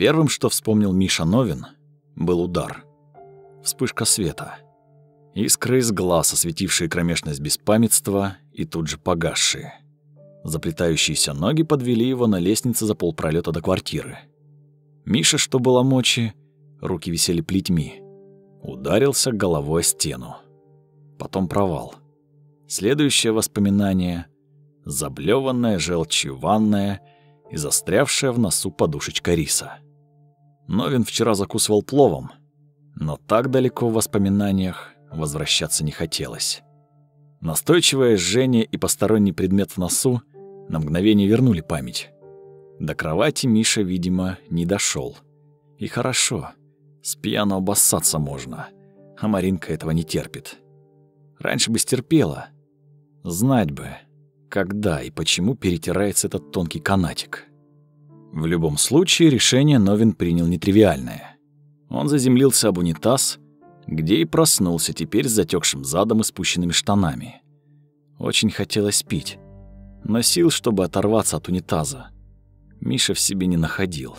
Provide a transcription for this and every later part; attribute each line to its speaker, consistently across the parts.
Speaker 1: Первым, что вспомнил Миша Новин, был удар. Вспышка света. Искры из глаз, осветившие кромешность беспамятства и тут же погасшие. Заплетающиеся ноги подвели его на лестнице за полпролета до квартиры. Миша, что было мочи, руки висели плетьми. Ударился головой о стену. Потом провал. Следующее воспоминание — заблеванная желчью ванная и застрявшая в носу подушечка риса. Новин вчера закусывал пловом, но так далеко в воспоминаниях возвращаться не хотелось. Настойчивое жжение и посторонний предмет в носу на мгновение вернули память. До кровати Миша, видимо, не дошел. И хорошо. С пьяну обоссаться можно. А Маринка этого не терпит. Раньше бы стерпела. Знать бы, когда и почему перетирается этот тонкий канатик. В любом случае, решение Новин принял нетривиальное. Он заземлился об унитаз, где и проснулся теперь с затекшим задом и спущенными штанами. Очень хотелось пить, но сил, чтобы оторваться от унитаза, Миша в себе не находил.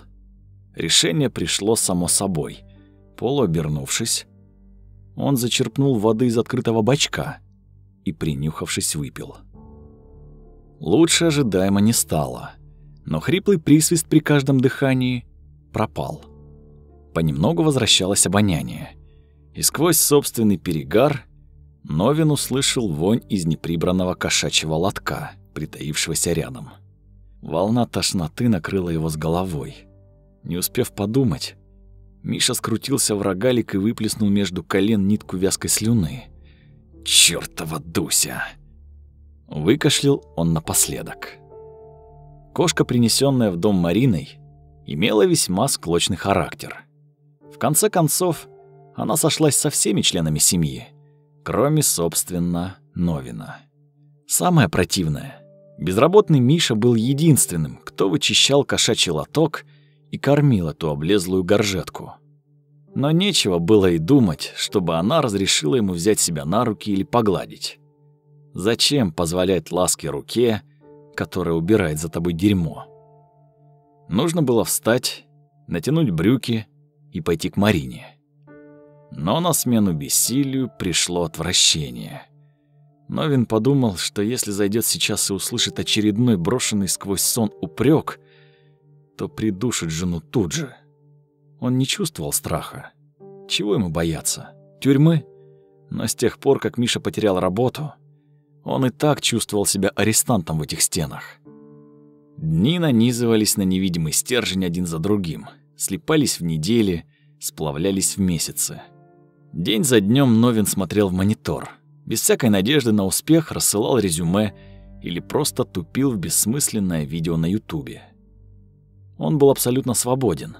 Speaker 1: Решение пришло само собой. Полуобернувшись, он зачерпнул воды из открытого бачка и, принюхавшись, выпил. Лучше ожидаемо не стало, но хриплый присвист при каждом дыхании пропал. Понемногу возвращалось обоняние, и сквозь собственный перегар Новин услышал вонь из неприбранного кошачьего лотка, притаившегося рядом. Волна тошноты накрыла его с головой. Не успев подумать, Миша скрутился в рогалик и выплеснул между колен нитку вязкой слюны. «Чёртова Дуся!» Выкашлял он напоследок. Кошка, принесенная в дом Мариной, имела весьма склочный характер. В конце концов, она сошлась со всеми членами семьи, кроме, собственно, Новина. Самое противное, безработный Миша был единственным, кто вычищал кошачий лоток и кормил эту облезлую горжетку. Но нечего было и думать, чтобы она разрешила ему взять себя на руки или погладить. Зачем позволять ласке руке, которая убирает за тобой дерьмо? Нужно было встать, натянуть брюки и пойти к Марине. Но на смену бессилию пришло отвращение. Новин подумал, что если зайдет сейчас и услышит очередной брошенный сквозь сон упрек, то придушит жену тут же. Он не чувствовал страха. Чего ему бояться? Тюрьмы? Но с тех пор, как Миша потерял работу, он и так чувствовал себя арестантом в этих стенах. Дни нанизывались на невидимый стержень один за другим, слипались в недели, сплавлялись в месяцы. День за днем Новин смотрел в монитор. Без всякой надежды на успех рассылал резюме или просто тупил в бессмысленное видео на Ютубе. Он был абсолютно свободен.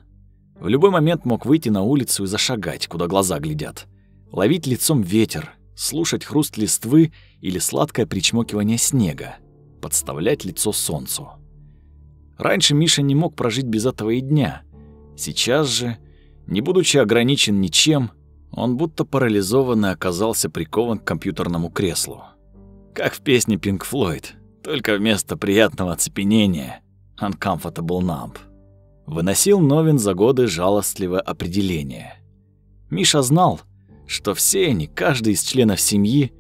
Speaker 1: В любой момент мог выйти на улицу и зашагать, куда глаза глядят. Ловить лицом ветер, слушать хруст листвы или сладкое причмокивание снега, подставлять лицо солнцу. Раньше Миша не мог прожить без этого и дня. Сейчас же, не будучи ограничен ничем, он будто парализованный оказался прикован к компьютерному креслу. Как в песне Pink Floyd, только вместо приятного оцепенения uncomfortable numb. Выносил Новин за годы жалостливое определение. Миша знал, что все они, каждый из членов семьи,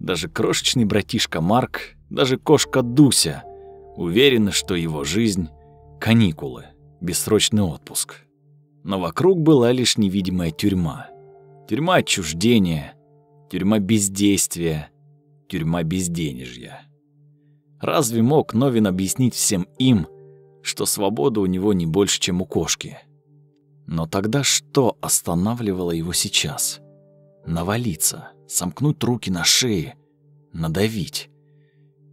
Speaker 1: даже крошечный братишка Марк, даже кошка Дуся, уверены, что его жизнь — каникулы, бессрочный отпуск. Но вокруг была лишь невидимая тюрьма — Тюрьма отчуждения, тюрьма бездействия, тюрьма безденежья. Разве мог Новин объяснить всем им, что свобода у него не больше, чем у кошки? Но тогда что останавливало его сейчас? Навалиться, сомкнуть руки на шее, надавить.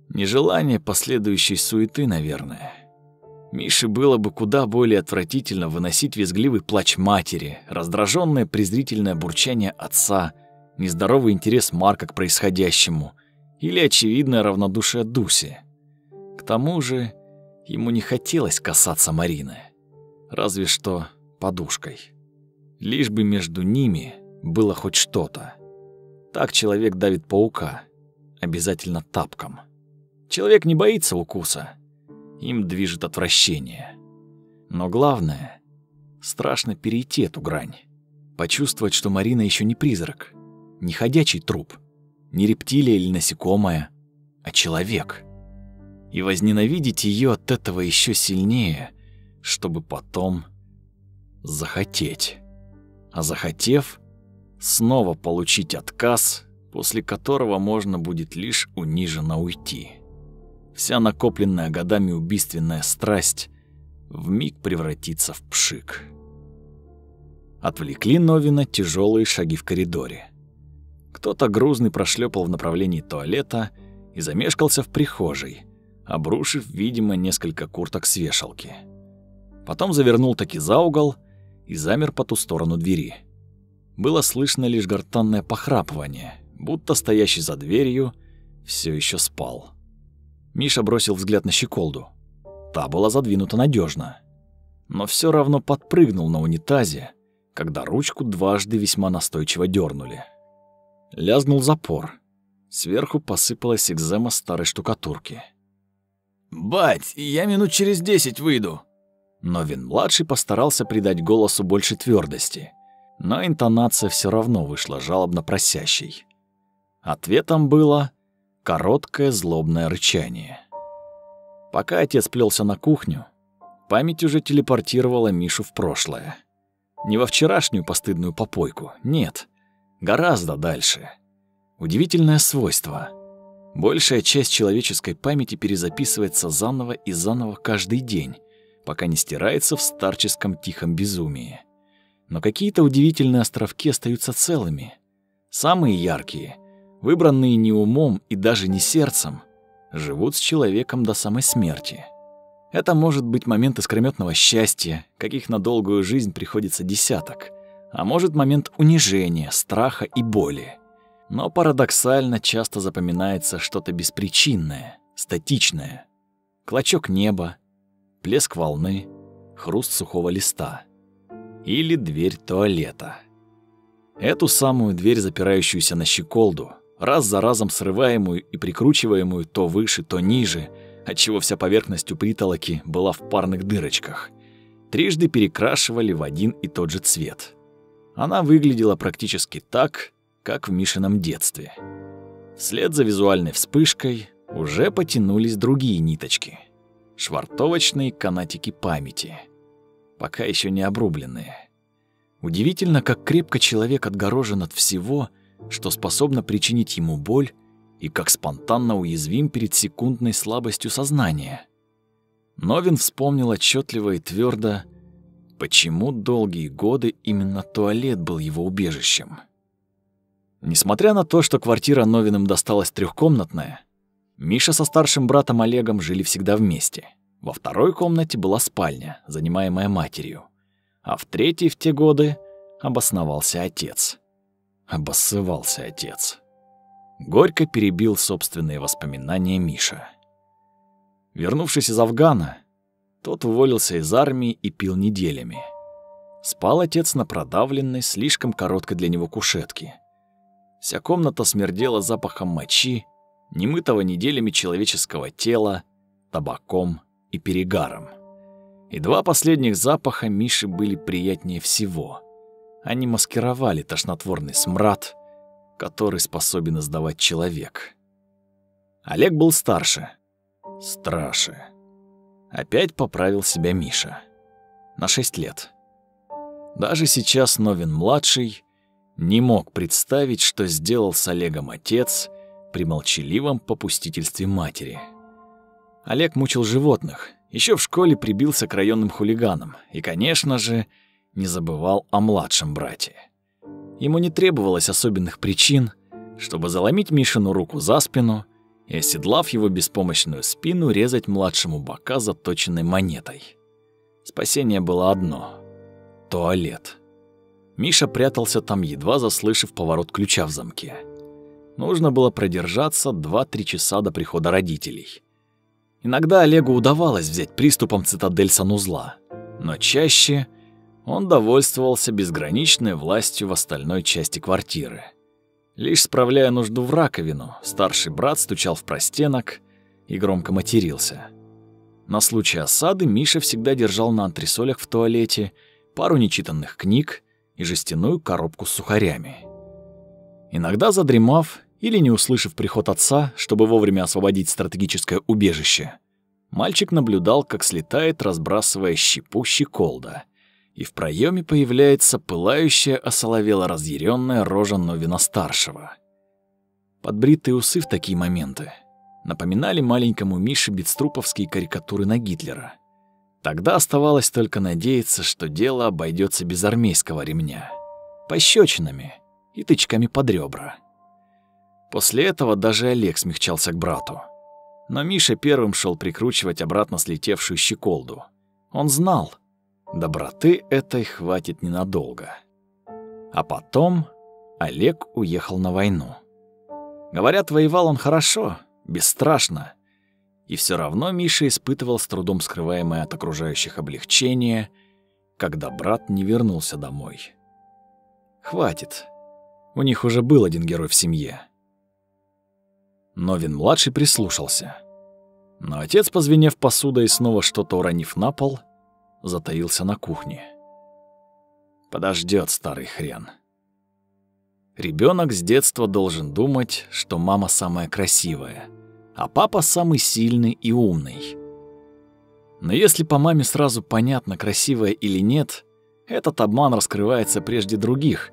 Speaker 1: Нежелание последующей суеты, наверное. Мише было бы куда более отвратительно выносить визгливый плач матери, раздраженное презрительное бурчание отца, нездоровый интерес Марка к происходящему или очевидное равнодушие Дуси. К тому же ему не хотелось касаться Марины, разве что подушкой. Лишь бы между ними было хоть что-то. Так человек давит паука, обязательно тапком. Человек не боится укуса, им движет отвращение. Но главное, страшно перейти эту грань. Почувствовать, что Марина еще не призрак, не ходячий труп, не рептилия или насекомое, а человек. И возненавидеть ее от этого еще сильнее, чтобы потом захотеть. А захотев, снова получить отказ, после которого можно будет лишь униженно уйти. Вся накопленная годами убийственная страсть вмиг превратится в пшик. Отвлекли Новина тяжелые шаги в коридоре. Кто-то грузный прошлепал в направлении туалета и замешкался в прихожей, обрушив, видимо, несколько курток с вешалки. Потом завернул таки за угол и замер по ту сторону двери. Было слышно лишь гортанное похрапывание, будто стоящий за дверью все еще спал. Миша бросил взгляд на щеколду. Та была задвинута надежно, но все равно подпрыгнул на унитазе, когда ручку дважды весьма настойчиво дернули. Лязгнул запор. Сверху посыпалась экзема старой штукатурки. «Бать, я минут через десять выйду!» Новин-младший постарался придать голосу больше твердости, но интонация все равно вышла жалобно просящей. Ответом было короткое злобное рычание. Пока отец плелся на кухню, память уже телепортировала Мишу в прошлое. Не во вчерашнюю постыдную попойку, нет, гораздо дальше. Удивительное свойство. Большая часть человеческой памяти перезаписывается заново и заново каждый день, пока не стирается в старческом тихом безумии. Но какие-то удивительные островки остаются целыми. Самые яркие, выбранные не умом и даже не сердцем, живут с человеком до самой смерти. Это может быть момент искрометного счастья, каких на долгую жизнь приходится десяток, а может момент унижения, страха и боли. Но парадоксально часто запоминается что-то беспричинное, статичное. Клочок неба, плеск волны, хруст сухого листа. Или дверь туалета. Эту самую дверь, запирающуюся на щеколду, раз за разом срываемую и прикручиваемую то выше, то ниже – отчего вся поверхность у притолоки была в парных дырочках. Трижды перекрашивали в один и тот же цвет. Она выглядела практически так, как в Мишином детстве. Вслед за визуальной вспышкой уже потянулись другие ниточки. Швартовочные канатики памяти. Пока еще не обрубленные. Удивительно, как крепко человек отгорожен от всего, что способно причинить ему боль и как спонтанно уязвим перед секундной слабостью сознания. Новин вспомнил отчетливо и твердо, почему долгие годы именно туалет был его убежищем. Несмотря на то, что квартира Новиным досталась трехкомнатная, Миша со старшим братом Олегом жили всегда вместе. Во второй комнате была спальня, занимаемая матерью, а в третьей в те годы обосновался отец. Обоссывался отец. Горько перебил собственные воспоминания Миша. Вернувшись из Афгана, тот уволился из армии и пил неделями. Спал отец на продавленной, слишком короткой для него кушетке. Вся комната смердела запахом мочи, немытого неделями человеческого тела, табаком и перегаром. И два последних запаха Миши были приятнее всего. Они маскировали тошнотворный смрад — который способен издавать человек. Олег был старше, страше. Опять поправил себя Миша. На шесть лет. Даже сейчас Новин-младший не мог представить, что сделал с Олегом отец при молчаливом попустительстве матери. Олег мучил животных, еще в школе прибился к районным хулиганам и, конечно же, не забывал о младшем брате. Ему не требовалось особенных причин, чтобы заломить Мишину руку за спину и, оседлав его беспомощную спину, резать младшему бока заточенной монетой. Спасение было одно — туалет. Миша прятался там, едва заслышав поворот ключа в замке. Нужно было продержаться 2-3 часа до прихода родителей. Иногда Олегу удавалось взять приступом цитадель санузла, но чаще он довольствовался безграничной властью в остальной части квартиры. Лишь справляя нужду в раковину, старший брат стучал в простенок и громко матерился. На случай осады Миша всегда держал на антресолях в туалете пару нечитанных книг и жестяную коробку с сухарями. Иногда задремав или не услышав приход отца, чтобы вовремя освободить стратегическое убежище, мальчик наблюдал, как слетает, разбрасывая щепу щеколда, и в проеме появляется пылающая, осоловела разъяренная рожа Новина-старшего. Подбритые усы в такие моменты напоминали маленькому Мише битструповские карикатуры на Гитлера. Тогда оставалось только надеяться, что дело обойдется без армейского ремня, пощечинами и тычками под ребра. После этого даже Олег смягчался к брату. Но Миша первым шел прикручивать обратно слетевшую щеколду. Он знал, доброты этой хватит ненадолго. А потом Олег уехал на войну. Говорят, воевал он хорошо, бесстрашно. И все равно Миша испытывал с трудом скрываемое от окружающих облегчение, когда брат не вернулся домой. Хватит. У них уже был один герой в семье. Новин-младший прислушался. Но отец, позвенев посудой и снова что-то уронив на пол, затаился на кухне. Подождет старый хрен. Ребенок с детства должен думать, что мама самая красивая, а папа самый сильный и умный. Но если по маме сразу понятно, красивая или нет, этот обман раскрывается прежде других,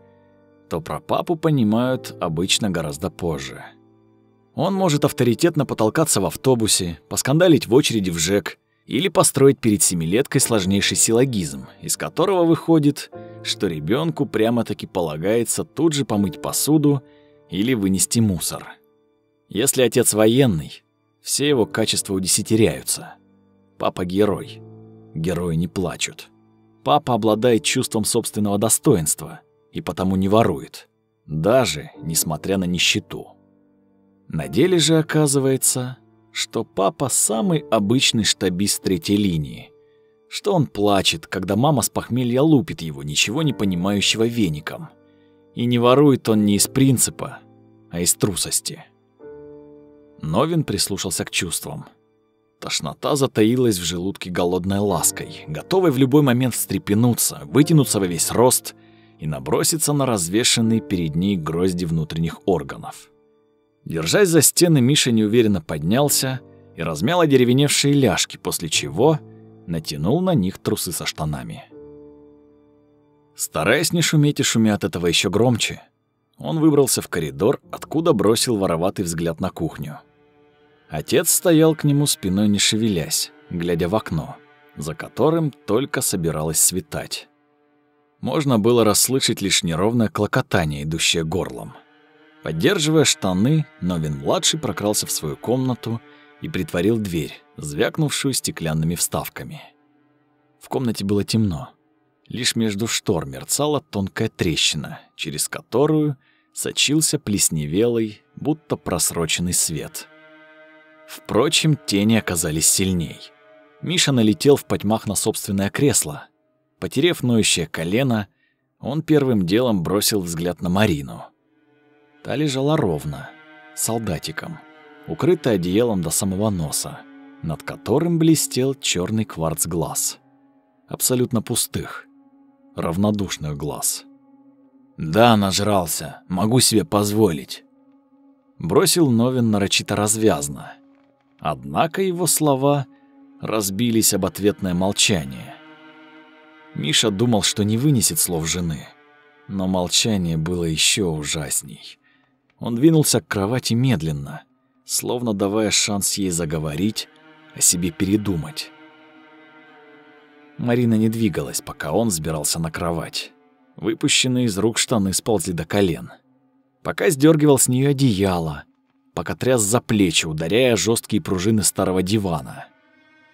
Speaker 1: то про папу понимают обычно гораздо позже. Он может авторитетно потолкаться в автобусе, поскандалить в очереди в ЖЭК или построить перед семилеткой сложнейший силлогизм, из которого выходит, что ребенку прямо-таки полагается тут же помыть посуду или вынести мусор. Если отец военный, все его качества удесятеряются. Папа герой. Герои не плачут. Папа обладает чувством собственного достоинства и потому не ворует, даже несмотря на нищету. На деле же оказывается, что папа самый обычный штабист третьей линии, что он плачет, когда мама с похмелья лупит его, ничего не понимающего веником. И не ворует он не из принципа, а из трусости. Новин прислушался к чувствам. Тошнота затаилась в желудке голодной лаской, готовой в любой момент встрепенуться, вытянуться во весь рост и наброситься на развешенные перед ней грозди внутренних органов. Держась за стены, Миша неуверенно поднялся и размял одеревеневшие ляжки, после чего натянул на них трусы со штанами. Стараясь не шуметь и шумя от этого еще громче, он выбрался в коридор, откуда бросил вороватый взгляд на кухню. Отец стоял к нему спиной не шевелясь, глядя в окно, за которым только собиралось светать. Можно было расслышать лишь неровное клокотание, идущее горлом. Поддерживая штаны, Новин-младший прокрался в свою комнату и притворил дверь, звякнувшую стеклянными вставками. В комнате было темно. Лишь между штор мерцала тонкая трещина, через которую сочился плесневелый, будто просроченный свет. Впрочем, тени оказались сильней. Миша налетел в потьмах на собственное кресло. Потерев ноющее колено, он первым делом бросил взгляд на Марину — Та лежала ровно, солдатиком, укрытая одеялом до самого носа, над которым блестел черный кварц глаз. Абсолютно пустых, равнодушных глаз. «Да, нажрался, могу себе позволить», — бросил Новин нарочито развязно. Однако его слова разбились об ответное молчание. Миша думал, что не вынесет слов жены, но молчание было еще ужасней. Он двинулся к кровати медленно, словно давая шанс ей заговорить, о себе передумать. Марина не двигалась, пока он взбирался на кровать. Выпущенные из рук штаны сползли до колен. Пока сдергивал с нее одеяло, пока тряс за плечи, ударяя жесткие пружины старого дивана.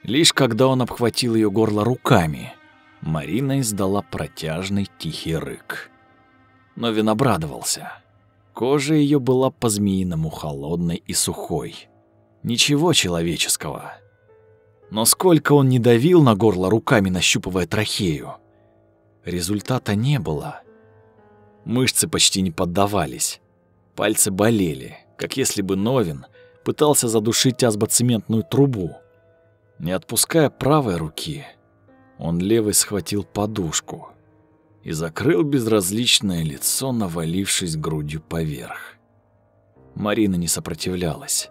Speaker 1: Лишь когда он обхватил ее горло руками, Марина издала протяжный тихий рык. Но Вин обрадовался. Кожа ее была по-змеиному холодной и сухой. Ничего человеческого. Но сколько он не давил на горло руками, нащупывая трахею, результата не было. Мышцы почти не поддавались. Пальцы болели, как если бы Новин пытался задушить азбоцементную трубу. Не отпуская правой руки, он левой схватил подушку, и закрыл безразличное лицо, навалившись грудью поверх. Марина не сопротивлялась.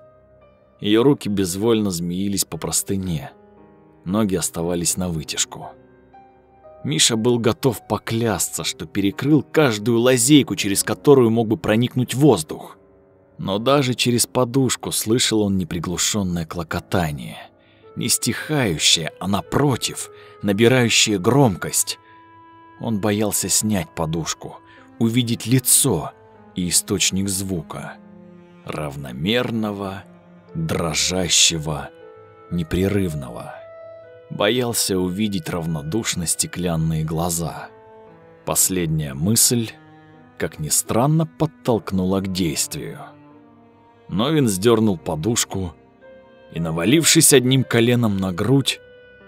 Speaker 1: Ее руки безвольно змеились по простыне. Ноги оставались на вытяжку. Миша был готов поклясться, что перекрыл каждую лазейку, через которую мог бы проникнуть воздух. Но даже через подушку слышал он неприглушенное клокотание, не стихающее, а напротив, набирающее громкость. Он боялся снять подушку, увидеть лицо и источник звука, равномерного, дрожащего, непрерывного. Боялся увидеть равнодушно стеклянные глаза. Последняя мысль, как ни странно, подтолкнула к действию. Новин сдернул подушку и, навалившись одним коленом на грудь,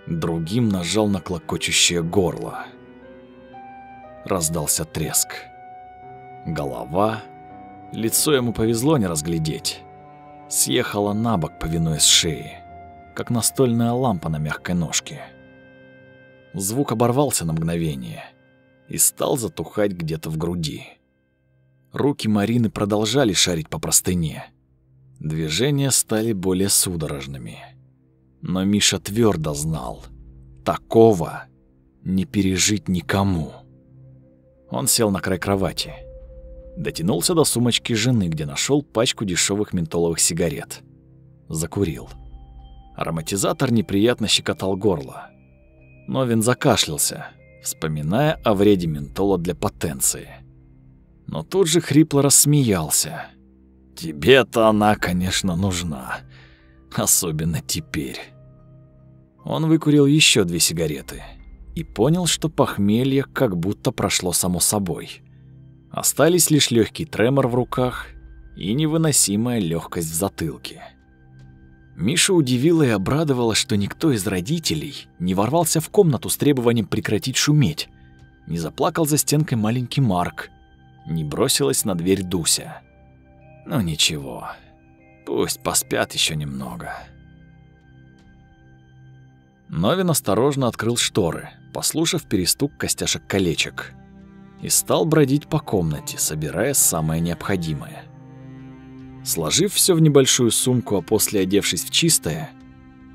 Speaker 1: другим нажал на клокочущее горло. Раздался треск. Голова, лицо ему повезло не разглядеть, съехала на бок, повинуясь шее, как настольная лампа на мягкой ножке. Звук оборвался на мгновение и стал затухать где-то в груди. Руки Марины продолжали шарить по простыне. Движения стали более судорожными. Но Миша твердо знал, такого не пережить никому. Он сел на край кровати. Дотянулся до сумочки жены, где нашел пачку дешевых ментоловых сигарет. Закурил. Ароматизатор неприятно щекотал горло. Новин закашлялся, вспоминая о вреде ментола для потенции. Но тут же хрипло рассмеялся. Тебе-то она, конечно, нужна. Особенно теперь. Он выкурил еще две сигареты и понял, что похмелье как будто прошло само собой. Остались лишь легкий тремор в руках и невыносимая легкость в затылке. Миша удивила и обрадовала, что никто из родителей не ворвался в комнату с требованием прекратить шуметь, не заплакал за стенкой маленький Марк, не бросилась на дверь Дуся. Ну ничего, пусть поспят еще немного. Новин осторожно открыл шторы, послушав перестук костяшек колечек, и стал бродить по комнате, собирая самое необходимое. Сложив все в небольшую сумку, а после одевшись в чистое,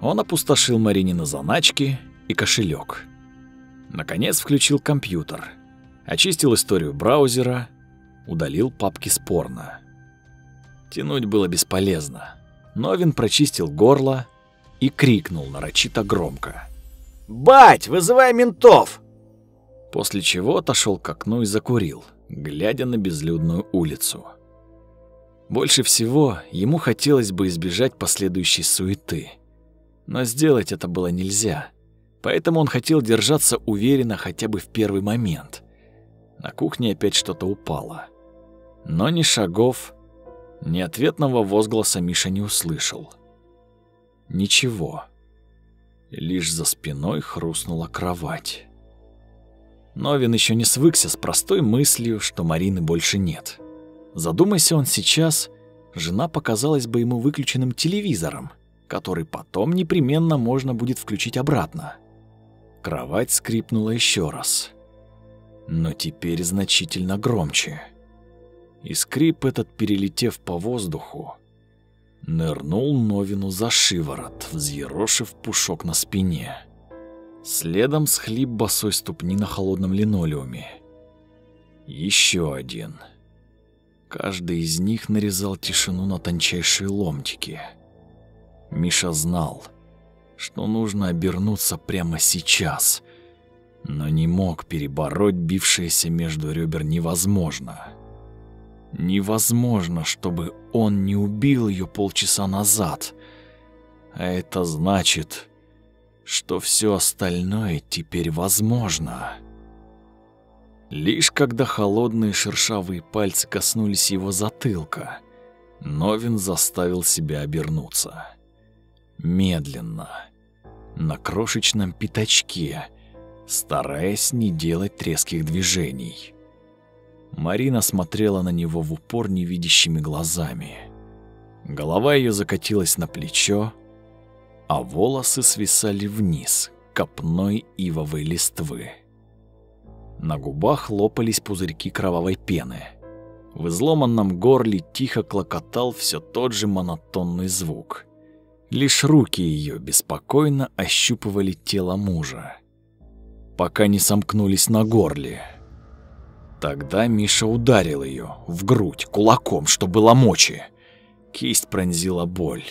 Speaker 1: он опустошил Марине на заначки и кошелек. Наконец включил компьютер, очистил историю браузера, удалил папки с порно. Тянуть было бесполезно. Новин прочистил горло и крикнул нарочито громко. «Бать, вызывай ментов!» После чего отошел к окну и закурил, глядя на безлюдную улицу. Больше всего ему хотелось бы избежать последующей суеты. Но сделать это было нельзя. Поэтому он хотел держаться уверенно хотя бы в первый момент. На кухне опять что-то упало. Но ни шагов, ни ответного возгласа Миша не услышал. Ничего. Лишь за спиной хрустнула кровать. Новин еще не свыкся с простой мыслью, что Марины больше нет. Задумайся он сейчас, жена показалась бы ему выключенным телевизором, который потом непременно можно будет включить обратно. Кровать скрипнула еще раз. Но теперь значительно громче и скрип этот, перелетев по воздуху, нырнул Новину за шиворот, взъерошив пушок на спине. Следом схлип босой ступни на холодном линолеуме. Еще один. Каждый из них нарезал тишину на тончайшие ломтики. Миша знал, что нужно обернуться прямо сейчас, но не мог перебороть бившееся между ребер невозможно. Невозможно, чтобы он не убил ее полчаса назад. А это значит, что все остальное теперь возможно. Лишь когда холодные шершавые пальцы коснулись его затылка, Новин заставил себя обернуться. Медленно, на крошечном пятачке, стараясь не делать резких движений. Марина смотрела на него в упор невидящими глазами. Голова ее закатилась на плечо, а волосы свисали вниз копной ивовой листвы. На губах лопались пузырьки кровавой пены. В изломанном горле тихо клокотал все тот же монотонный звук. Лишь руки ее беспокойно ощупывали тело мужа, пока не сомкнулись на горле. Тогда Миша ударил ее в грудь кулаком, что было мочи. Кисть пронзила боль.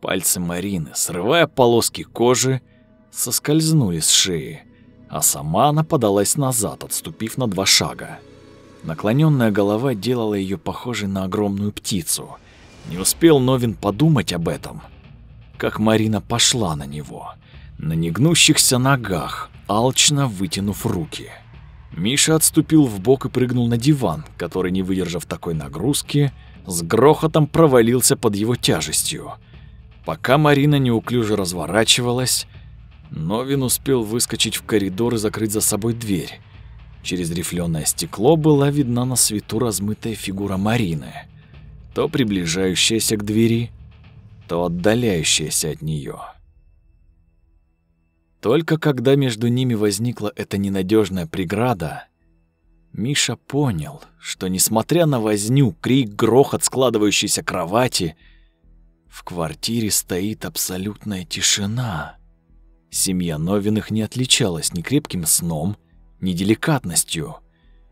Speaker 1: Пальцы Марины, срывая полоски кожи, соскользнули с шеи, а сама она подалась назад, отступив на два шага. Наклоненная голова делала ее похожей на огромную птицу. Не успел Новин подумать об этом, как Марина пошла на него, на негнущихся ногах, алчно вытянув руки. Миша отступил в бок и прыгнул на диван, который, не выдержав такой нагрузки, с грохотом провалился под его тяжестью. Пока Марина неуклюже разворачивалась, Новин успел выскочить в коридор и закрыть за собой дверь. Через рифленое стекло была видна на свету размытая фигура Марины, то приближающаяся к двери, то отдаляющаяся от нее. Только когда между ними возникла эта ненадежная преграда, Миша понял, что несмотря на возню, крик, грохот складывающейся кровати, в квартире стоит абсолютная тишина. Семья Новиных не отличалась ни крепким сном, ни деликатностью.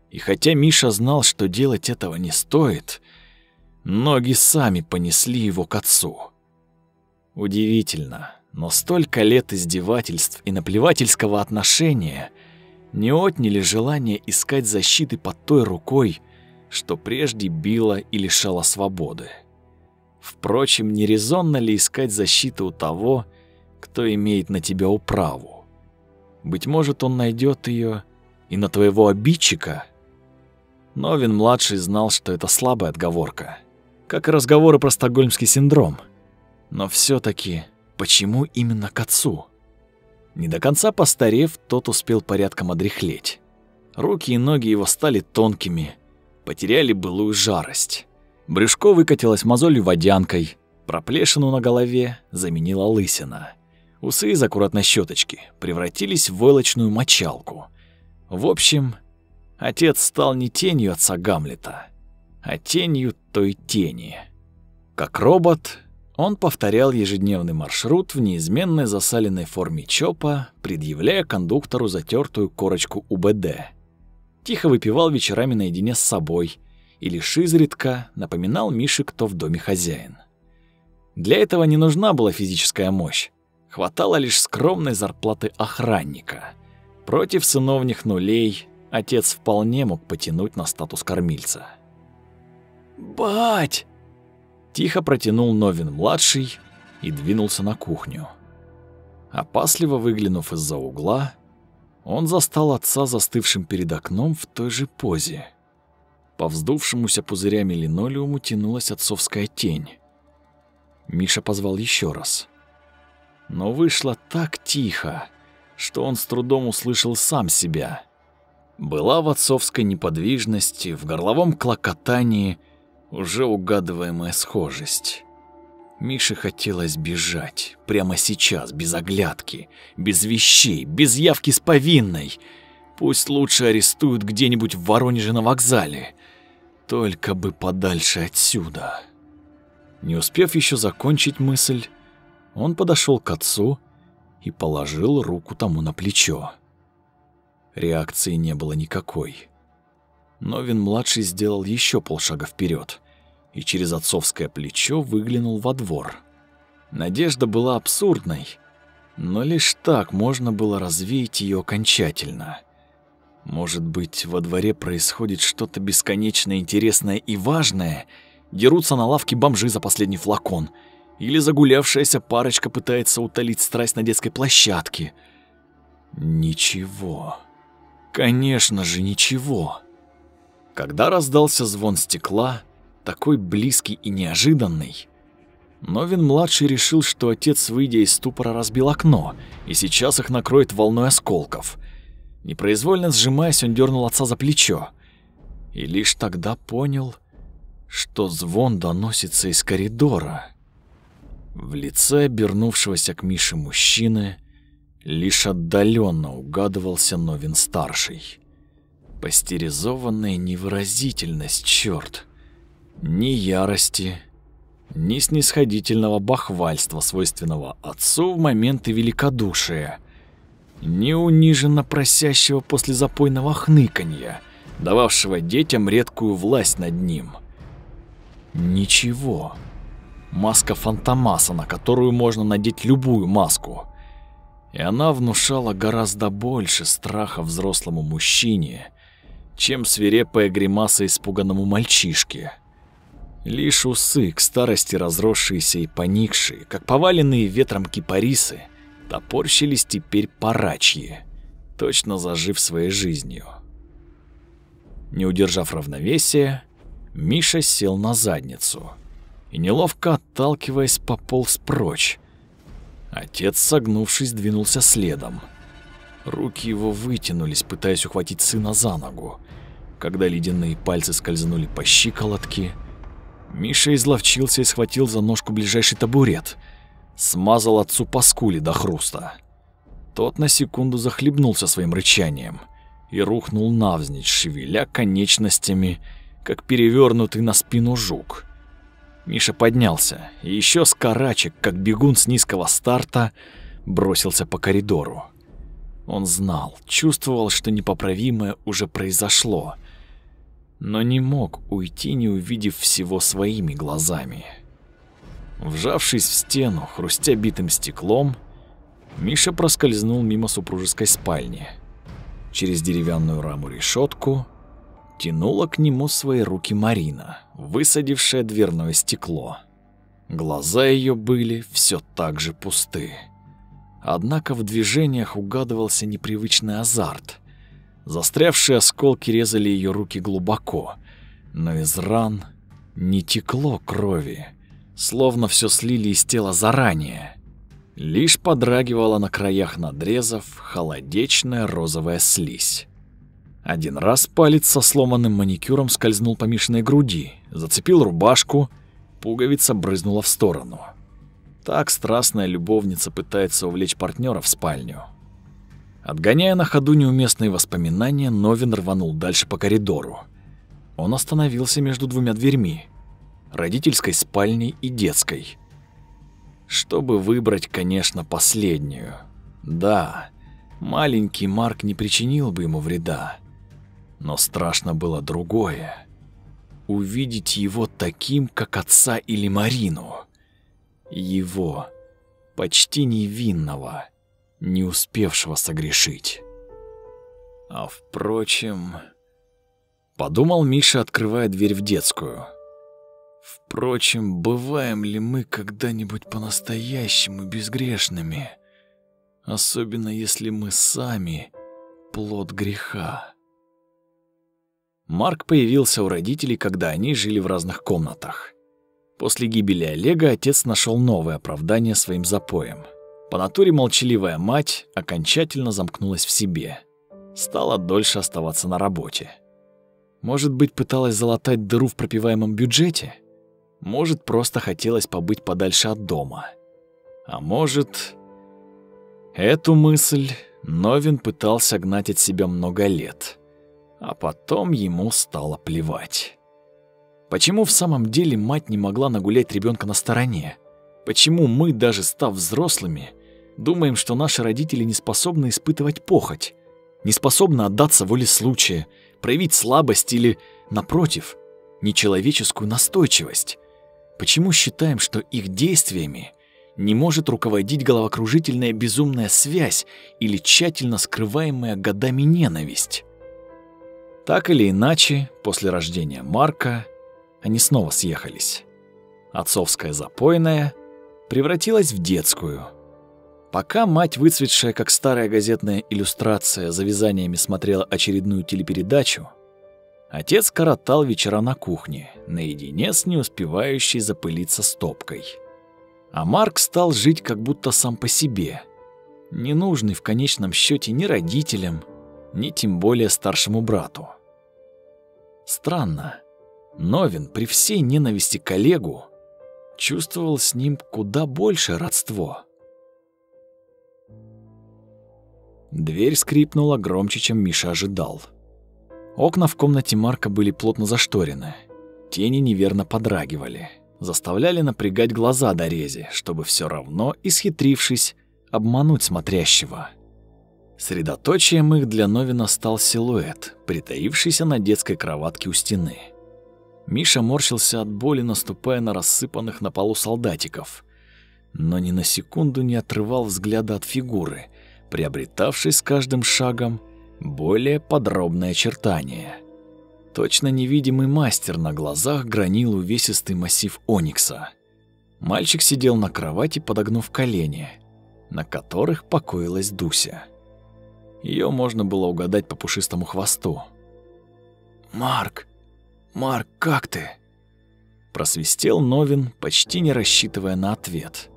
Speaker 1: И хотя Миша знал, что делать этого не стоит, ноги сами понесли его к отцу. Удивительно, но столько лет издевательств и наплевательского отношения не отняли желание искать защиты под той рукой, что прежде била и лишала свободы. Впрочем, не резонно ли искать защиты у того, кто имеет на тебя управу? Быть может, он найдет ее и на твоего обидчика? Новин-младший знал, что это слабая отговорка, как и разговоры про стокгольмский синдром. Но все таки почему именно к отцу? Не до конца постарев, тот успел порядком одряхлеть. Руки и ноги его стали тонкими, потеряли былую жарость. Брюшко выкатилось мозолью водянкой, проплешину на голове заменила лысина. Усы из аккуратной щеточки превратились в войлочную мочалку. В общем, отец стал не тенью отца Гамлета, а тенью той тени. Как робот, он повторял ежедневный маршрут в неизменной засаленной форме ЧОПа, предъявляя кондуктору затертую корочку УБД. Тихо выпивал вечерами наедине с собой и лишь изредка напоминал Мише, кто в доме хозяин. Для этого не нужна была физическая мощь. Хватало лишь скромной зарплаты охранника. Против сыновних нулей отец вполне мог потянуть на статус кормильца. «Бать!» Тихо протянул Новин-младший и двинулся на кухню. Опасливо выглянув из-за угла, он застал отца застывшим перед окном в той же позе. По вздувшемуся пузырями линолеуму тянулась отцовская тень. Миша позвал еще раз но вышло так тихо, что он с трудом услышал сам себя. Была в отцовской неподвижности, в горловом клокотании уже угадываемая схожесть. Мише хотелось бежать, прямо сейчас, без оглядки, без вещей, без явки с повинной. Пусть лучше арестуют где-нибудь в Воронеже на вокзале. Только бы подальше отсюда. Не успев еще закончить мысль, он подошел к отцу и положил руку тому на плечо. Реакции не было никакой. Новин-младший сделал еще полшага вперед и через отцовское плечо выглянул во двор. Надежда была абсурдной, но лишь так можно было развеять ее окончательно. Может быть, во дворе происходит что-то бесконечно интересное и важное, дерутся на лавке бомжи за последний флакон — или загулявшаяся парочка пытается утолить страсть на детской площадке. Ничего. Конечно же, ничего. Когда раздался звон стекла, такой близкий и неожиданный, Новин-младший решил, что отец, выйдя из ступора, разбил окно, и сейчас их накроет волной осколков. Непроизвольно сжимаясь, он дернул отца за плечо. И лишь тогда понял, что звон доносится из коридора. В лице обернувшегося к Мише мужчины лишь отдаленно угадывался Новин-старший. Пастеризованная невыразительность, чёрт. Ни ярости, ни снисходительного бахвальства, свойственного отцу в моменты великодушия, ни униженно просящего после запойного хныканья, дававшего детям редкую власть над ним. Ничего. Маска Фантомаса, на которую можно надеть любую маску. И она внушала гораздо больше страха взрослому мужчине, чем свирепая гримаса испуганному мальчишке. Лишь усы, к старости разросшиеся и поникшие, как поваленные ветром кипарисы, топорщились теперь порачьи, точно зажив своей жизнью. Не удержав равновесия, Миша сел на задницу и, неловко отталкиваясь, пополз прочь. Отец, согнувшись, двинулся следом. Руки его вытянулись, пытаясь ухватить сына за ногу. Когда ледяные пальцы скользнули по щиколотке, Миша изловчился и схватил за ножку ближайший табурет. Смазал отцу по скуле до хруста. Тот на секунду захлебнулся своим рычанием и рухнул навзничь, шевеля конечностями, как перевернутый на спину жук. Миша поднялся и еще с карачек, как бегун с низкого старта, бросился по коридору. Он знал, чувствовал, что непоправимое уже произошло — но не мог уйти, не увидев всего своими глазами. Вжавшись в стену, хрустя битым стеклом, Миша проскользнул мимо супружеской спальни. Через деревянную раму решетку тянула к нему свои руки Марина, высадившая дверное стекло. Глаза ее были все так же пусты. Однако в движениях угадывался непривычный азарт. Застрявшие осколки резали ее руки глубоко, но из ран не текло крови, словно все слили из тела заранее. Лишь подрагивала на краях надрезов холодечная розовая слизь. Один раз палец со сломанным маникюром скользнул по Мишиной груди, зацепил рубашку, пуговица брызнула в сторону. Так страстная любовница пытается увлечь партнера в спальню. Отгоняя на ходу неуместные воспоминания, Новин рванул дальше по коридору. Он остановился между двумя дверьми — родительской спальней и детской. Чтобы выбрать, конечно, последнюю. Да, маленький Марк не причинил бы ему вреда. Но страшно было другое. Увидеть его таким, как отца или Марину. Его, почти невинного — не успевшего согрешить. А впрочем, подумал Миша, открывая дверь в детскую. Впрочем, бываем ли мы когда-нибудь по-настоящему безгрешными, особенно если мы сами плод греха? Марк появился у родителей, когда они жили в разных комнатах. После гибели Олега отец нашел новое оправдание своим запоем — по натуре молчаливая мать окончательно замкнулась в себе. Стала дольше оставаться на работе. Может быть, пыталась залатать дыру в пропиваемом бюджете? Может, просто хотелось побыть подальше от дома. А может... Эту мысль Новин пытался гнать от себя много лет. А потом ему стало плевать. Почему в самом деле мать не могла нагулять ребенка на стороне? Почему мы, даже став взрослыми, думаем, что наши родители не способны испытывать похоть, не способны отдаться воле случая, проявить слабость или, напротив, нечеловеческую настойчивость? Почему считаем, что их действиями не может руководить головокружительная безумная связь или тщательно скрываемая годами ненависть? Так или иначе, после рождения Марка они снова съехались. Отцовская запойная — превратилась в детскую. Пока мать, выцветшая как старая газетная иллюстрация, за вязаниями смотрела очередную телепередачу, отец коротал вечера на кухне, наедине с не успевающей запылиться стопкой. А Марк стал жить как будто сам по себе, не нужный в конечном счете ни родителям, ни тем более старшему брату. Странно, Новин при всей ненависти к коллегу чувствовал с ним куда больше родство. Дверь скрипнула громче, чем Миша ожидал. Окна в комнате Марка были плотно зашторены. Тени неверно подрагивали, заставляли напрягать глаза до рези, чтобы все равно, исхитрившись, обмануть смотрящего. Средоточием их для Новина стал силуэт, притаившийся на детской кроватке у стены. Миша морщился от боли, наступая на рассыпанных на полу солдатиков, но ни на секунду не отрывал взгляда от фигуры, приобретавшей с каждым шагом более подробные очертания. Точно невидимый мастер на глазах гранил увесистый массив оникса. Мальчик сидел на кровати, подогнув колени, на которых покоилась Дуся. Ее можно было угадать по пушистому хвосту. «Марк! Марк, как ты?» Просвистел Новин, почти не рассчитывая на ответ.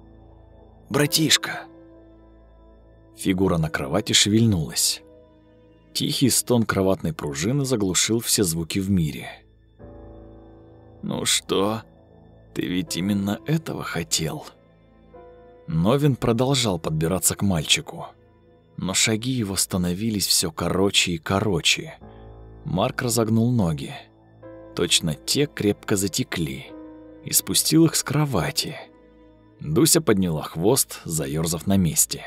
Speaker 1: «Братишка!» Фигура на кровати шевельнулась. Тихий стон кроватной пружины заглушил все звуки в мире. «Ну что, ты ведь именно этого хотел?» Новин продолжал подбираться к мальчику но шаги его становились все короче и короче. Марк разогнул ноги. Точно те крепко затекли. И спустил их с кровати. Дуся подняла хвост, заёрзав на месте.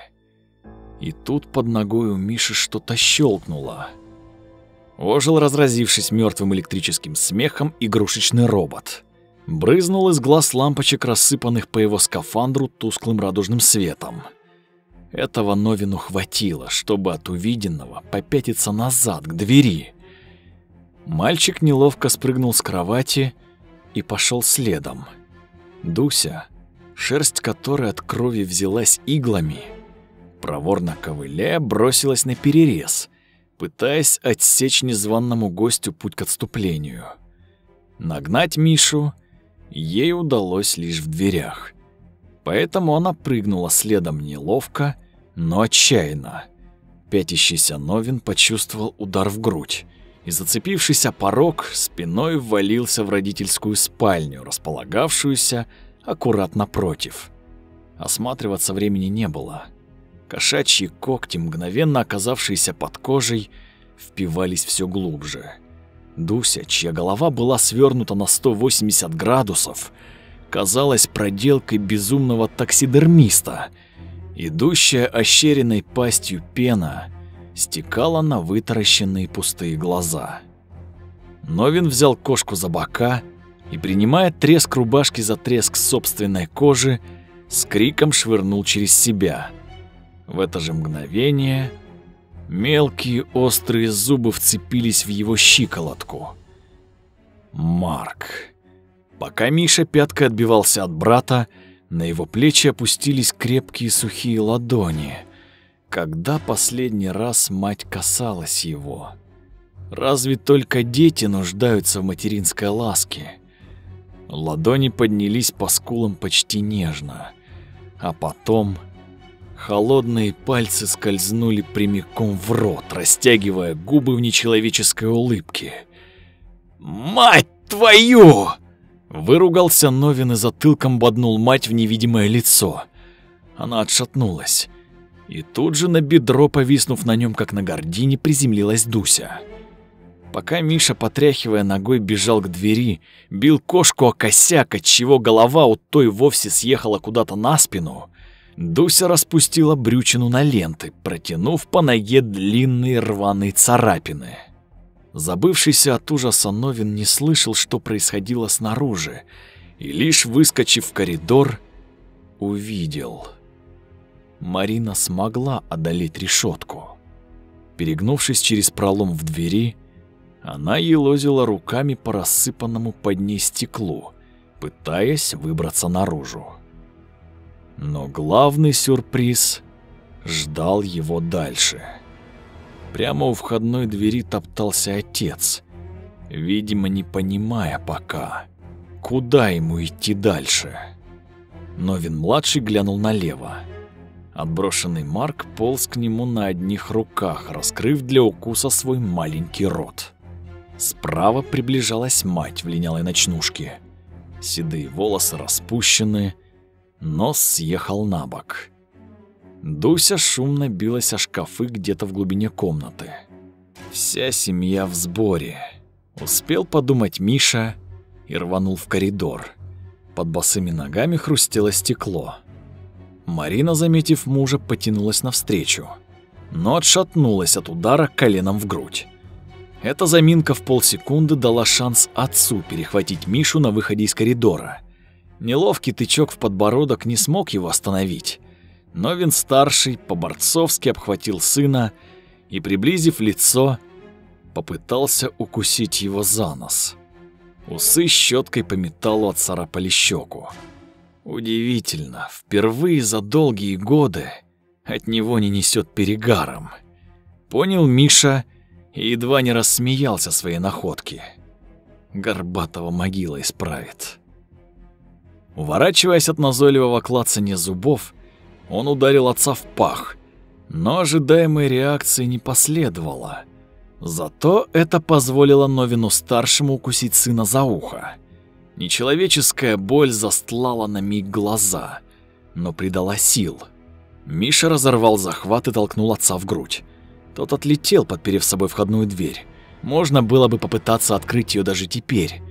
Speaker 1: И тут под ногой у Миши что-то щелкнуло. Ожил, разразившись мертвым электрическим смехом, игрушечный робот. Брызнул из глаз лампочек, рассыпанных по его скафандру тусклым радужным светом. Этого Новину хватило, чтобы от увиденного попятиться назад, к двери. Мальчик неловко спрыгнул с кровати и пошел следом. Дуся, шерсть которой от крови взялась иглами, проворно ковыляя бросилась на перерез, пытаясь отсечь незваному гостю путь к отступлению. Нагнать Мишу ей удалось лишь в дверях. Поэтому она прыгнула следом неловко но отчаянно. Пятящийся Новин почувствовал удар в грудь и, зацепившись о порог, спиной ввалился в родительскую спальню, располагавшуюся аккурат напротив. Осматриваться времени не было. Кошачьи когти, мгновенно оказавшиеся под кожей, впивались все глубже. Дуся, чья голова была свернута на 180 градусов, казалась проделкой безумного таксидермиста — Идущая ощеренной пастью пена стекала на вытаращенные пустые глаза. Новин взял кошку за бока и, принимая треск рубашки за треск собственной кожи, с криком швырнул через себя. В это же мгновение мелкие острые зубы вцепились в его щиколотку. Марк. Пока Миша пяткой отбивался от брата, на его плечи опустились крепкие сухие ладони. Когда последний раз мать касалась его? Разве только дети нуждаются в материнской ласке? Ладони поднялись по скулам почти нежно, а потом холодные пальцы скользнули прямиком в рот, растягивая губы в нечеловеческой улыбке. «Мать твою!» Выругался Новин и затылком боднул мать в невидимое лицо. Она отшатнулась. И тут же на бедро, повиснув на нем как на гордине, приземлилась Дуся. Пока Миша, потряхивая ногой, бежал к двери, бил кошку о косяк, отчего голова у той вовсе съехала куда-то на спину, Дуся распустила брючину на ленты, протянув по ноге длинные рваные царапины. Забывшийся от ужаса Новин не слышал, что происходило снаружи, и лишь выскочив в коридор, увидел. Марина смогла одолеть решетку. Перегнувшись через пролом в двери, она елозила руками по рассыпанному под ней стеклу, пытаясь выбраться наружу. Но главный сюрприз ждал его дальше. Прямо у входной двери топтался отец, видимо, не понимая пока, куда ему идти дальше. Новин-младший глянул налево. Отброшенный Марк полз к нему на одних руках, раскрыв для укуса свой маленький рот. Справа приближалась мать в линялой ночнушке. Седые волосы распущены, нос съехал на бок. Дуся шумно билась о шкафы где-то в глубине комнаты. Вся семья в сборе. Успел подумать Миша и рванул в коридор. Под босыми ногами хрустело стекло. Марина, заметив мужа, потянулась навстречу, но отшатнулась от удара коленом в грудь. Эта заминка в полсекунды дала шанс отцу перехватить Мишу на выходе из коридора. Неловкий тычок в подбородок не смог его остановить. Новин-старший по-борцовски обхватил сына и, приблизив лицо, попытался укусить его за нос. Усы щеткой по металлу отцарапали щеку. Удивительно, впервые за долгие годы от него не несет перегаром. Понял Миша и едва не рассмеялся своей находке. Горбатого могила исправит. Уворачиваясь от назойливого клацания зубов, он ударил отца в пах, но ожидаемой реакции не последовало. Зато это позволило Новину-старшему укусить сына за ухо. Нечеловеческая боль застлала на миг глаза, но придала сил. Миша разорвал захват и толкнул отца в грудь. Тот отлетел, подперев собой входную дверь. Можно было бы попытаться открыть ее даже теперь.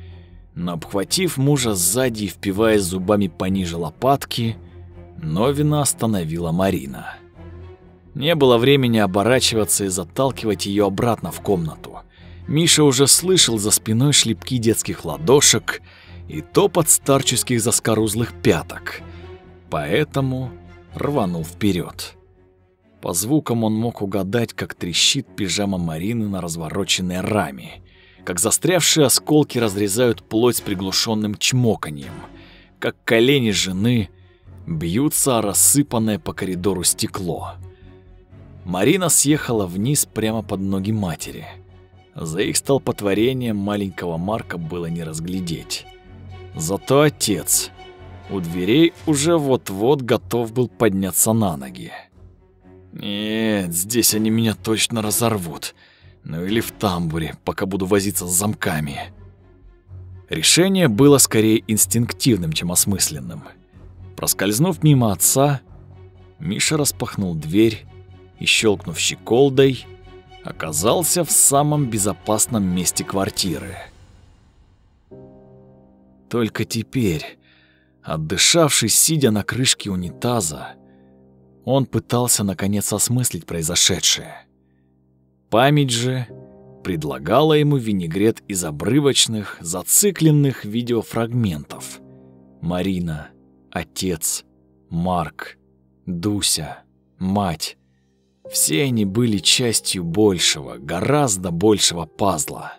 Speaker 1: Но обхватив мужа сзади и впиваясь зубами пониже лопатки, Новина остановила Марина. Не было времени оборачиваться и заталкивать ее обратно в комнату. Миша уже слышал за спиной шлепки детских ладошек и топот старческих заскорузлых пяток. Поэтому рванул вперед. По звукам он мог угадать, как трещит пижама Марины на развороченной раме, как застрявшие осколки разрезают плоть с приглушенным чмоканьем, как колени жены бьются о рассыпанное по коридору стекло. Марина съехала вниз прямо под ноги матери. За их столпотворением маленького Марка было не разглядеть. Зато отец у дверей уже вот-вот готов был подняться на ноги. Нет, здесь они меня точно разорвут. Ну или в тамбуре, пока буду возиться с замками. Решение было скорее инстинктивным, чем осмысленным. Проскользнув мимо отца, Миша распахнул дверь и, щелкнув щеколдой, оказался в самом безопасном месте квартиры — только теперь, отдышавшись, сидя на крышке унитаза, он пытался наконец осмыслить произошедшее. Память же предлагала ему винегрет из обрывочных, зацикленных видеофрагментов. Марина, отец, Марк, Дуся, мать. Все они были частью большего, гораздо большего пазла.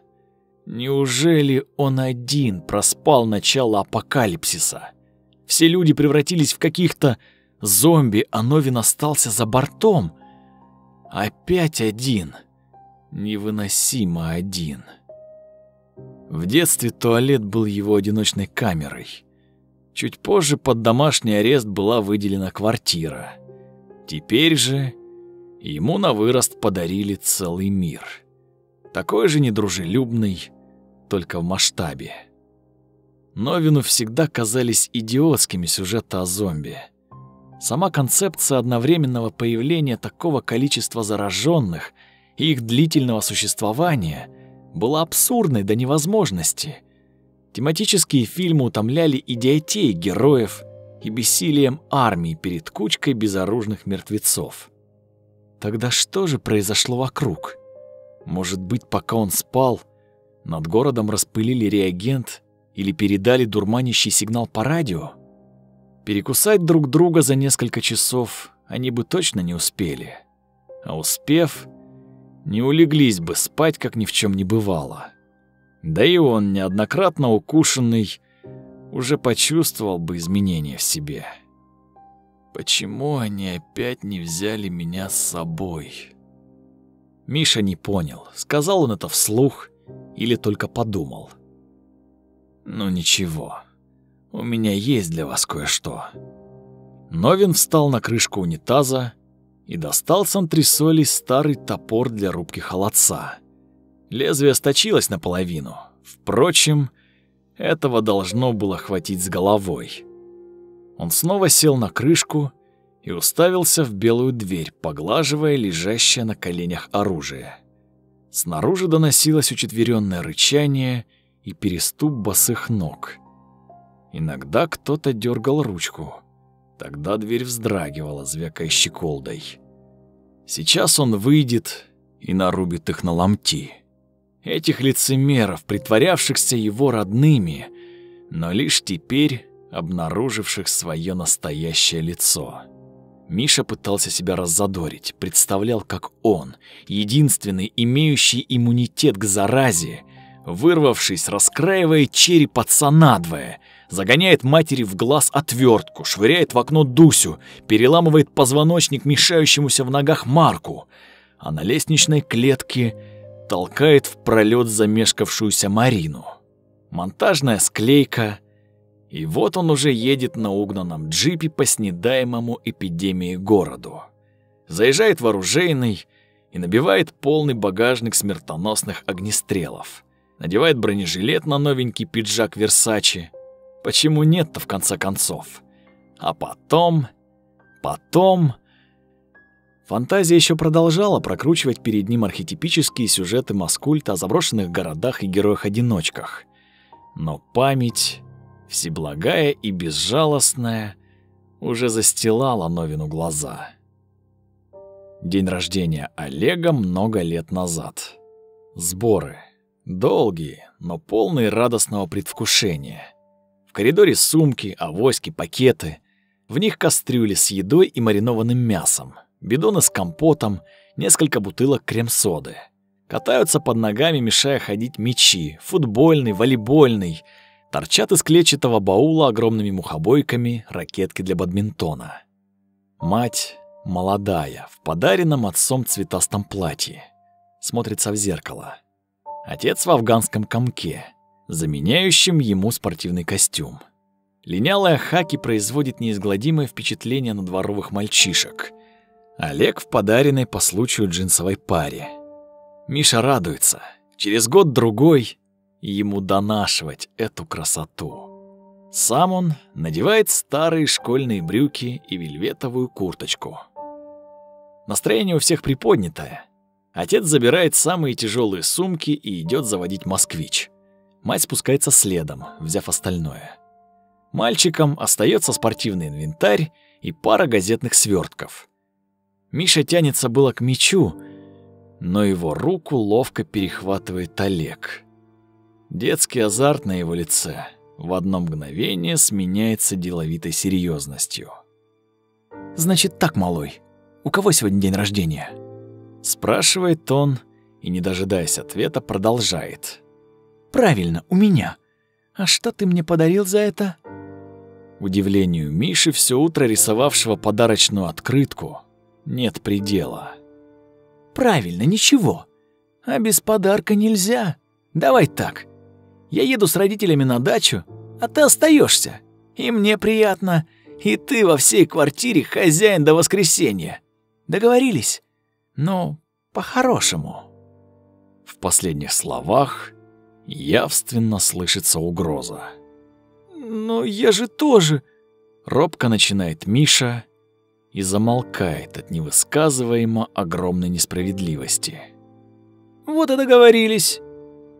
Speaker 1: Неужели он один проспал начало апокалипсиса? Все люди превратились в каких-то зомби, а Новин остался за бортом. Опять один. Невыносимо один. В детстве туалет был его одиночной камерой. Чуть позже под домашний арест была выделена квартира. Теперь же ему на вырост подарили целый мир. Такой же недружелюбный, только в масштабе. Новину всегда казались идиотскими сюжеты о зомби. Сама концепция одновременного появления такого количества зараженных их длительного существования была абсурдной до невозможности. Тематические фильмы утомляли идиотей героев и бессилием армии перед кучкой безоружных мертвецов. Тогда что же произошло вокруг? Может быть, пока он спал, над городом распылили реагент или передали дурманящий сигнал по радио? Перекусать друг друга за несколько часов они бы точно не успели. А успев, не улеглись бы спать, как ни в чем не бывало. Да и он, неоднократно укушенный, уже почувствовал бы изменения в себе. Почему они опять не взяли меня с собой? Миша не понял, сказал он это вслух или только подумал. Ну ничего, у меня есть для вас кое-что. Новин встал на крышку унитаза и достал с антресолей старый топор для рубки холодца. Лезвие сточилось наполовину. Впрочем, этого должно было хватить с головой. Он снова сел на крышку и уставился в белую дверь, поглаживая лежащее на коленях оружие. Снаружи доносилось учетверенное рычание и переступ босых ног. Иногда кто-то дергал ручку. Тогда дверь вздрагивала, звякая щеколдой. Сейчас он выйдет и нарубит их на ломти. Этих лицемеров, притворявшихся его родными, но лишь теперь обнаруживших свое настоящее лицо. Миша пытался себя раззадорить, представлял, как он, единственный имеющий иммунитет к заразе, вырвавшись, раскраивает череп отца надвое, загоняет матери в глаз отвертку, швыряет в окно Дусю, переламывает позвоночник мешающемуся в ногах Марку, а на лестничной клетке толкает в пролет замешкавшуюся Марину. Монтажная склейка, и вот он уже едет на угнанном джипе по снедаемому эпидемии городу. Заезжает вооруженный и набивает полный багажник смертоносных огнестрелов. Надевает бронежилет на новенький пиджак Версачи. Почему нет-то в конце концов? А потом... Потом... Фантазия еще продолжала прокручивать перед ним архетипические сюжеты Маскульта о заброшенных городах и героях-одиночках. Но память всеблагая и безжалостная, уже застилала Новину глаза. День рождения Олега много лет назад. Сборы. Долгие, но полные радостного предвкушения. В коридоре сумки, авоськи, пакеты. В них кастрюли с едой и маринованным мясом, бидоны с компотом, несколько бутылок крем-соды. Катаются под ногами, мешая ходить мячи, футбольный, волейбольный — Торчат из клетчатого баула огромными мухобойками ракетки для бадминтона. Мать молодая, в подаренном отцом цветастом платье. Смотрится в зеркало. Отец в афганском комке, заменяющем ему спортивный костюм. Линялая хаки производит неизгладимое впечатление на дворовых мальчишек. Олег в подаренной по случаю джинсовой паре. Миша радуется. Через год-другой ему донашивать эту красоту. Сам он надевает старые школьные брюки и вельветовую курточку. Настроение у всех приподнятое. Отец забирает самые тяжелые сумки и идет заводить москвич. Мать спускается следом, взяв остальное. Мальчикам остается спортивный инвентарь и пара газетных свертков. Миша тянется было к мячу, но его руку ловко перехватывает Олег. Детский азарт на его лице в одно мгновение сменяется деловитой серьезностью. «Значит так, малой, у кого сегодня день рождения?» Спрашивает он и, не дожидаясь ответа, продолжает. «Правильно, у меня. А что ты мне подарил за это?» Удивлению Миши, все утро рисовавшего подарочную открытку, нет предела. «Правильно, ничего. А без подарка нельзя. Давай так. Я еду с родителями на дачу, а ты остаешься. И мне приятно, и ты во всей квартире хозяин до воскресенья. Договорились? Ну, по-хорошему». В последних словах явственно слышится угроза. «Но я же тоже...» Робко начинает Миша и замолкает от невысказываемо огромной несправедливости. «Вот и договорились.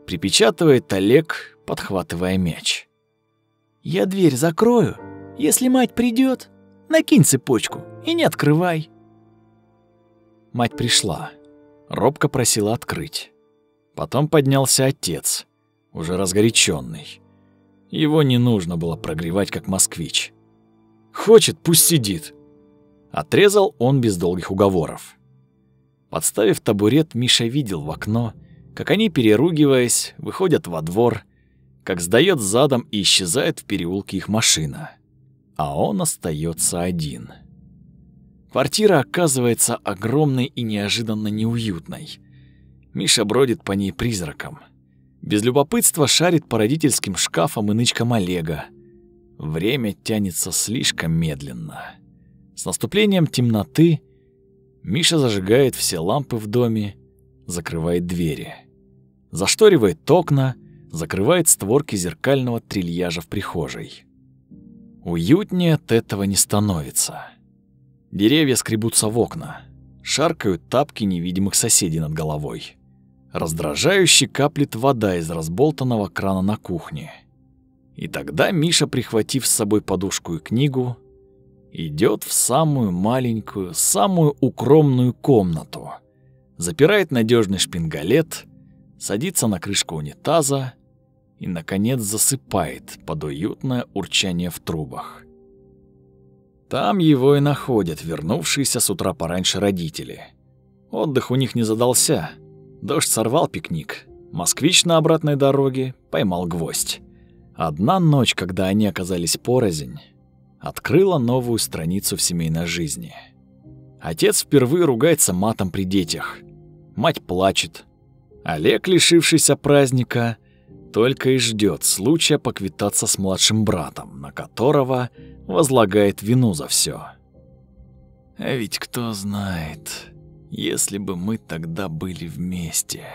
Speaker 1: Припечатывает Олег, подхватывая мяч. «Я дверь закрою. Если мать придет, накинь цепочку и не открывай». Мать пришла. Робко просила открыть. Потом поднялся отец, уже разгоряченный. Его не нужно было прогревать, как москвич. Хочет, пусть сидит. Отрезал он без долгих уговоров. Подставив табурет, Миша видел в окно, как они, переругиваясь, выходят во двор, как сдаёт задом и исчезает в переулке их машина. А он остается один. Квартира оказывается огромной и неожиданно неуютной. Миша бродит по ней призраком. Без любопытства шарит по родительским шкафам и нычкам Олега. Время тянется слишком медленно. С наступлением темноты Миша зажигает все лампы в доме, закрывает двери зашторивает окна, закрывает створки зеркального трильяжа в прихожей. Уютнее от этого не становится. Деревья скребутся в окна, шаркают тапки невидимых соседей над головой. Раздражающе каплет вода из разболтанного крана на кухне. И тогда Миша, прихватив с собой подушку и книгу, идет в самую маленькую, самую укромную комнату, запирает надежный шпингалет, садится на крышку унитаза и, наконец, засыпает под уютное урчание в трубах. Там его и находят вернувшиеся с утра пораньше родители. Отдых у них не задался. Дождь сорвал пикник. Москвич на обратной дороге поймал гвоздь. Одна ночь, когда они оказались порознь, открыла новую страницу в семейной жизни. Отец впервые ругается матом при детях. Мать плачет. Олег, лишившийся праздника, только и ждет случая поквитаться с младшим братом, на которого возлагает вину за все. А ведь кто знает, если бы мы тогда были вместе.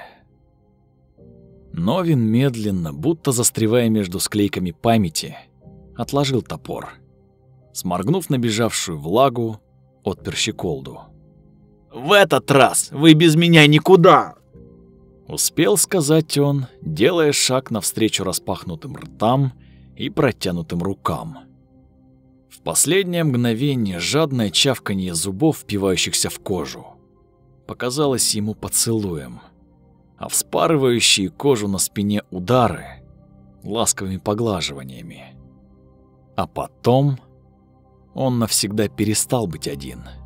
Speaker 1: Новин медленно, будто застревая между склейками памяти, отложил топор. Сморгнув набежавшую влагу, отпер щеколду. «В этот раз вы без меня никуда!» Успел сказать он, делая шаг навстречу распахнутым ртам и протянутым рукам. В последнее мгновение жадное чавканье зубов, впивающихся в кожу, показалось ему поцелуем, а вспарывающие кожу на спине удары — ласковыми поглаживаниями. А потом он навсегда перестал быть один —